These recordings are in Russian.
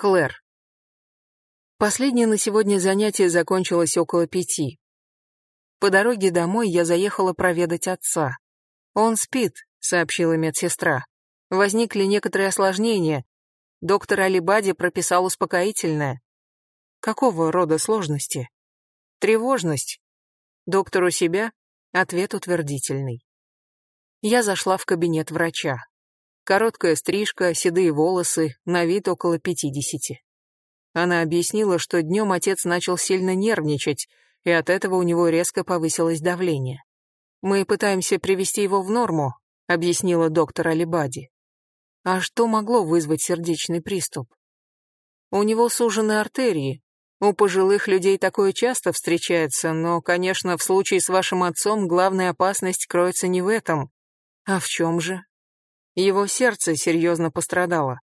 Клэр. Последнее на сегодня занятие закончилось около пяти. По дороге домой я заехала проведать отца. «Он спит», — сообщила медсестра. «Возникли некоторые осложнения. Доктор Алибади прописал успокоительное». «Какого рода сложности?» «Тревожность». «Доктор у себя?» Ответ утвердительный. Я зашла в кабинет врача. Короткая стрижка, седые волосы, на вид около пятидесяти. Она объяснила, что днем отец начал сильно нервничать, и от этого у него резко повысилось давление. «Мы пытаемся привести его в норму», — объяснила доктор Алибади. «А что могло вызвать сердечный приступ?» «У него сужены артерии. У пожилых людей такое часто встречается, но, конечно, в случае с вашим отцом главная опасность кроется не в этом. А в чем же?» Его сердце серьезно пострадало.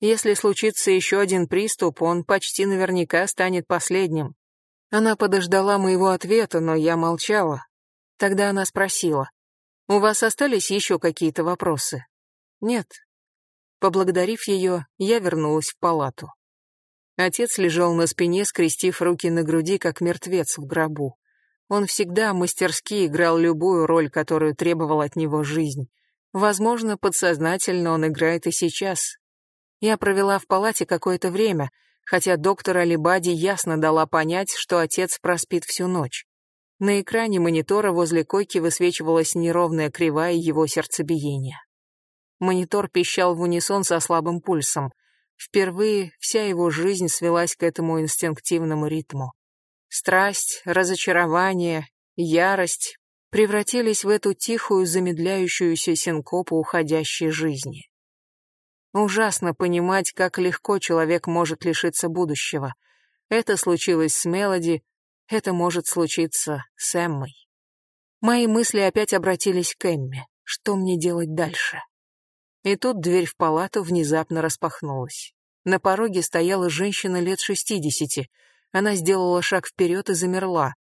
Если случится еще один приступ, он почти наверняка станет последним. Она подождала моего ответа, но я молчала. Тогда она спросила, «У вас остались еще какие-то вопросы?» «Нет». Поблагодарив ее, я вернулась в палату. Отец лежал на спине, скрестив руки на груди, как мертвец в гробу. Он всегда мастерски играл любую роль, которую требовала от него жизнь. Возможно, подсознательно он играет и сейчас. Я провела в палате какое-то время, хотя доктор Алибади ясно дала понять, что отец проспит всю ночь. На экране монитора возле койки высвечивалась неровная кривая его сердцебиения. Монитор пищал в унисон со слабым пульсом. Впервые вся его жизнь свелась к этому инстинктивному ритму. Страсть, разочарование, ярость, превратились в эту тихую замедляющуюся синкопу уходящей жизни. Ужасно понимать, как легко человек может лишиться будущего. Это случилось с Мелоди, это может случиться с Эммой. Мои мысли опять обратились к Эмме. Что мне делать дальше? И тут дверь в палату внезапно распахнулась. На пороге стояла женщина лет шестидесяти. Она сделала шаг вперед и замерла.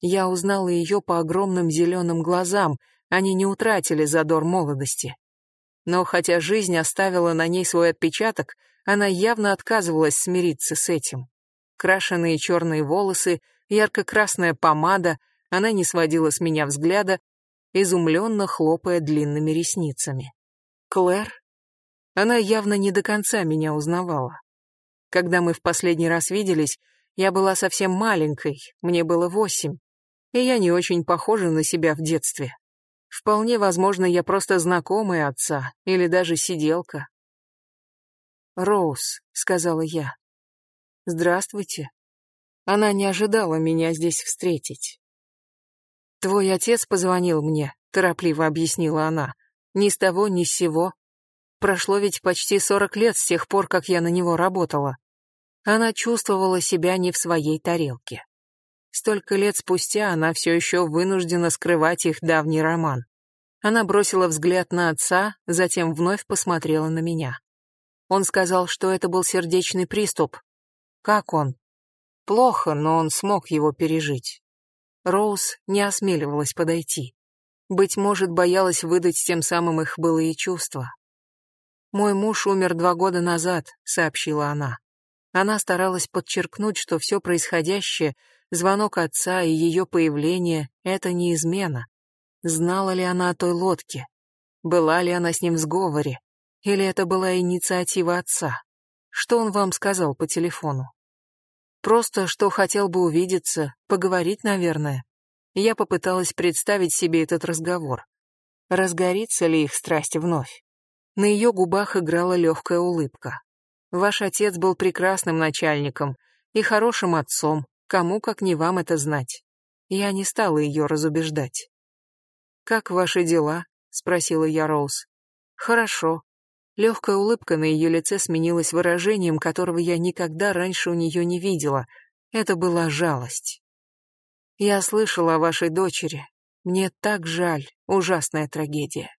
Я узнала ее по огромным зеленым глазам, они не утратили задор молодости. Но хотя жизнь оставила на ней свой отпечаток, она явно отказывалась смириться с этим. Крашеные черные волосы, ярко-красная помада, она не сводила с меня взгляда, изумленно хлопая длинными ресницами. Клэр? Она явно не до конца меня узнавала. Когда мы в последний раз виделись, я была совсем маленькой, мне было восемь и я не очень похожа на себя в детстве. Вполне возможно, я просто знакомая отца или даже сиделка. «Роуз», — сказала я. «Здравствуйте». Она не ожидала меня здесь встретить. «Твой отец позвонил мне», — торопливо объяснила она. «Ни с того, ни с сего. Прошло ведь почти сорок лет с тех пор, как я на него работала». Она чувствовала себя не в своей тарелке. Столько лет спустя она все еще вынуждена скрывать их давний роман. Она бросила взгляд на отца, затем вновь посмотрела на меня. Он сказал, что это был сердечный приступ. Как он? Плохо, но он смог его пережить. Роуз не осмеливалась подойти. Быть может, боялась выдать тем самым их былые чувства. «Мой муж умер два года назад», — сообщила она. Она старалась подчеркнуть, что все происходящее Звонок отца и ее появление — это не измена. Знала ли она о той лодке? Была ли она с ним в сговоре? Или это была инициатива отца? Что он вам сказал по телефону? Просто, что хотел бы увидеться, поговорить, наверное. Я попыталась представить себе этот разговор. Разгорится ли их страсть вновь? На ее губах играла легкая улыбка. Ваш отец был прекрасным начальником и хорошим отцом, Кому, как не вам, это знать? Я не стала ее разубеждать. «Как ваши дела?» — спросила я Роуз. «Хорошо». Легкая улыбка на ее лице сменилась выражением, которого я никогда раньше у нее не видела. Это была жалость. «Я слышала о вашей дочери. Мне так жаль. Ужасная трагедия.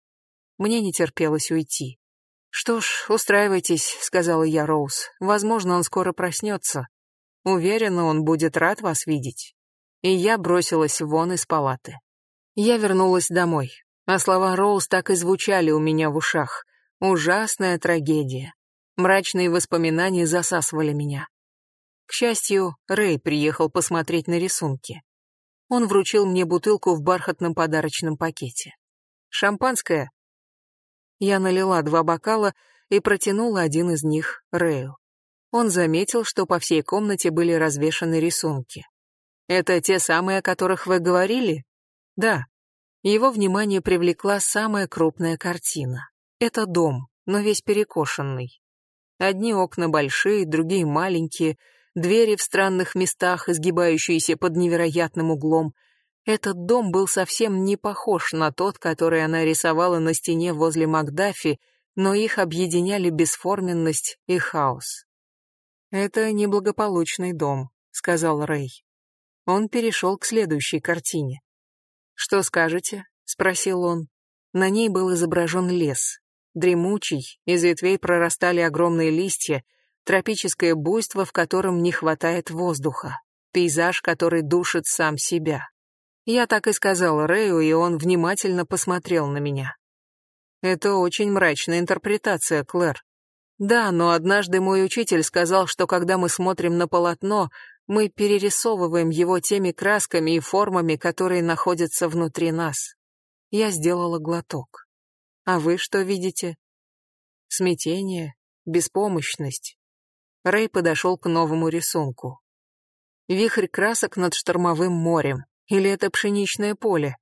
Мне не терпелось уйти. «Что ж, устраивайтесь», — сказала я Роуз. «Возможно, он скоро проснется. Уверена, он будет рад вас видеть. И я бросилась вон из палаты. Я вернулась домой, а слова Роуз так и звучали у меня в ушах. Ужасная трагедия. Мрачные воспоминания засасывали меня. К счастью, Рэй приехал посмотреть на рисунки. Он вручил мне бутылку в бархатном подарочном пакете. «Шампанское?» Я налила два бокала и протянула один из них Рэю. Он заметил, что по всей комнате были развешаны рисунки. «Это те самые, о которых вы говорили?» «Да». Его внимание привлекла самая крупная картина. Это дом, но весь перекошенный. Одни окна большие, другие маленькие, двери в странных местах, изгибающиеся под невероятным углом. Этот дом был совсем не похож на тот, который она рисовала на стене возле Макдафи, но их объединяли бесформенность и хаос. «Это неблагополучный дом», — сказал Рэй. Он перешел к следующей картине. «Что скажете?» — спросил он. На ней был изображен лес. Дремучий, из ветвей прорастали огромные листья, тропическое буйство, в котором не хватает воздуха, пейзаж, который душит сам себя. Я так и сказал Рэю, и он внимательно посмотрел на меня. Это очень мрачная интерпретация, Клэр. Да, но однажды мой учитель сказал, что когда мы смотрим на полотно, мы перерисовываем его теми красками и формами, которые находятся внутри нас. Я сделала глоток. А вы что видите? Смятение, беспомощность. Рэй подошел к новому рисунку. Вихрь красок над штормовым морем. Или это пшеничное поле?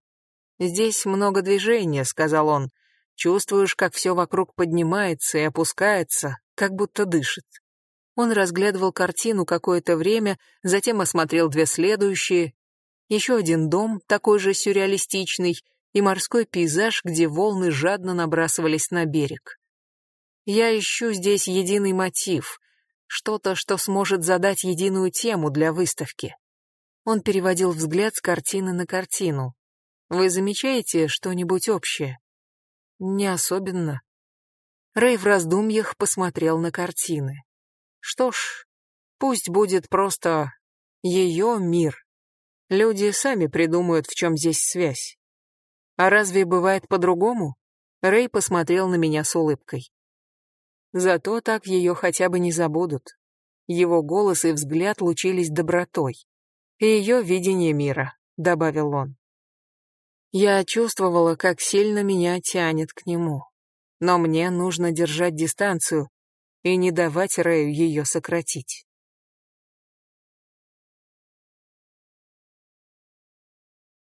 Здесь много движения, сказал он. Чувствуешь, как все вокруг поднимается и опускается, как будто дышит. Он разглядывал картину какое-то время, затем осмотрел две следующие. Еще один дом, такой же сюрреалистичный, и морской пейзаж, где волны жадно набрасывались на берег. Я ищу здесь единый мотив, что-то, что сможет задать единую тему для выставки. Он переводил взгляд с картины на картину. Вы замечаете что-нибудь общее? Не особенно. Рэй в раздумьях посмотрел на картины. Что ж, пусть будет просто ее мир. Люди сами придумают, в чем здесь связь. А разве бывает по-другому? Рэй посмотрел на меня с улыбкой. Зато так ее хотя бы не забудут. Его голос и взгляд лучились добротой. И ее видение мира, добавил он. Я чувствовала, как сильно меня тянет к нему. Но мне нужно держать дистанцию и не давать Рэю ее сократить.